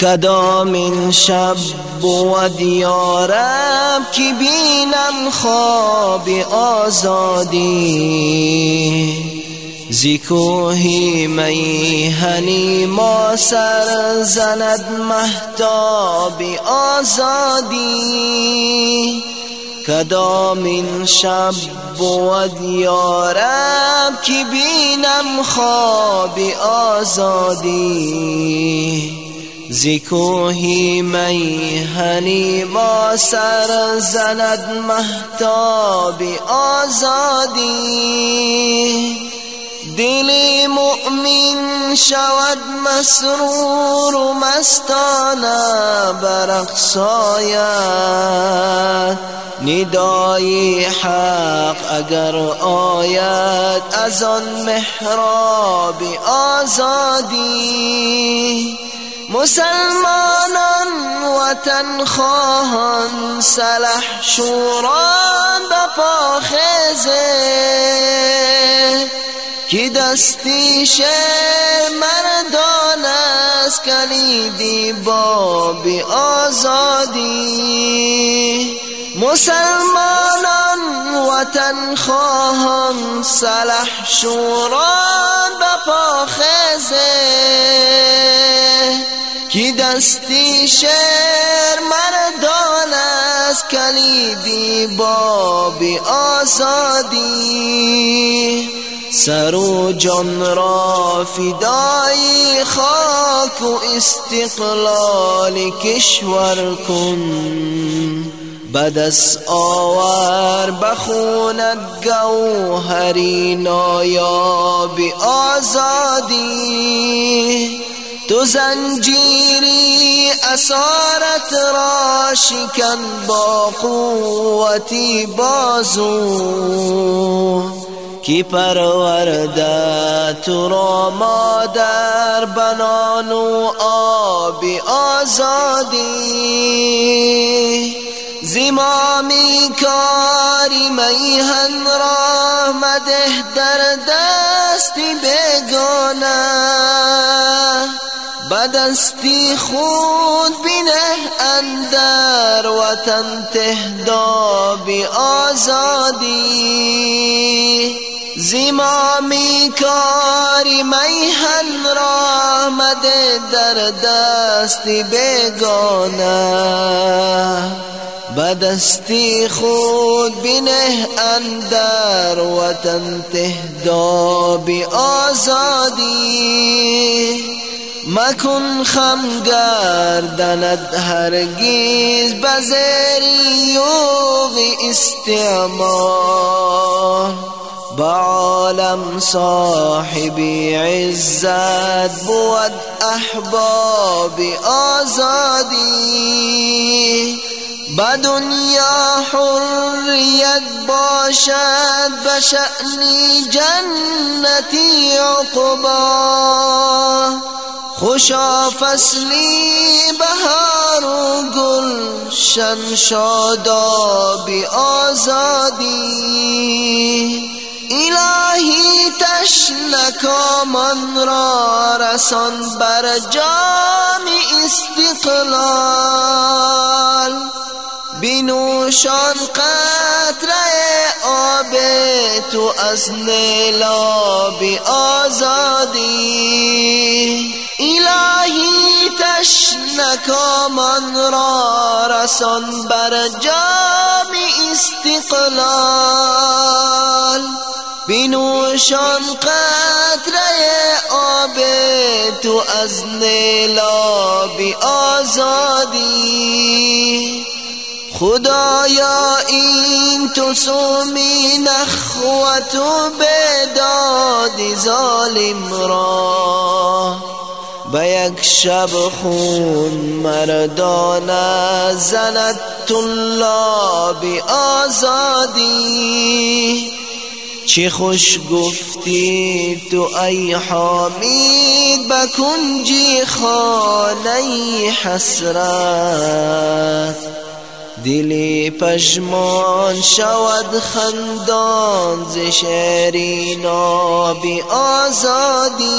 کدام شب بود یارم که بینم خواب آزادی؟ زیکوهی میهنی ما سر زند محتاب آزادی. کدام این شب بود یارم که بینم خواب آزادی؟ زیکوهی میهنی ما سر زند محتاب آزادی. دل مؤمن شود مسرور و مستانه برقصاید ندای حق اگر آید از آن محراب آزادی. مسلمانان وطن خواهان سلح شوران بپا خیزه کی دستی شعر مردان است کلیدی بابی آزادی. مسلمانان وطن خواهان سلح شوران بپا خزه کی دستی شعر مردان است کلیدی بابی آزادی. سر و جان را فدای خاک و استقلال کشور کن. بدس آور بخونت گوهری نایاب آزادی. تو زنجیری اسارت را شکن با قوتی بازو. کی پرورده تو را مادر بنان و آبی آزادی؟ زمامی کاری میهن را مده در دستی بگانه. بدستی خود بینه اندر وطن تهدابی آزادی. زمامی کاری میهن را مده در دستی بگانه. بدستی خود بینه اندر وطن تهدابی آزادی. مکن خم گردند هرگیز بزری یوغ استعمار. بعالم صاحبی عزت بود احباب آزادی. به دنیا حریت باشد به شأنی جنتی عقبا. خوشا فصلی بهار و گلشن شادابی آزادی. الهی تشنکامان را رسان بر جام استقلال. بینوشان قطره آب تو از نیلابی آزادی. تشنکامان را رسان بر جام استقلال. بینوشان قطره آب تو از نیلابی آزادی. خدایا این تو سومی نخوت و بدادی ظالم را. به یک شب خون مردانه زند طلاب آزادی. چه خوش گفتی تو ای حامید؟ به کنجی خانه حسرت. دلی پشمان شود خندان ز شعری نابی آزادی.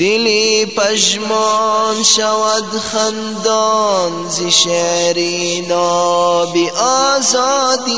دلی پشمان شود خندان زی شعری نابی آزادی.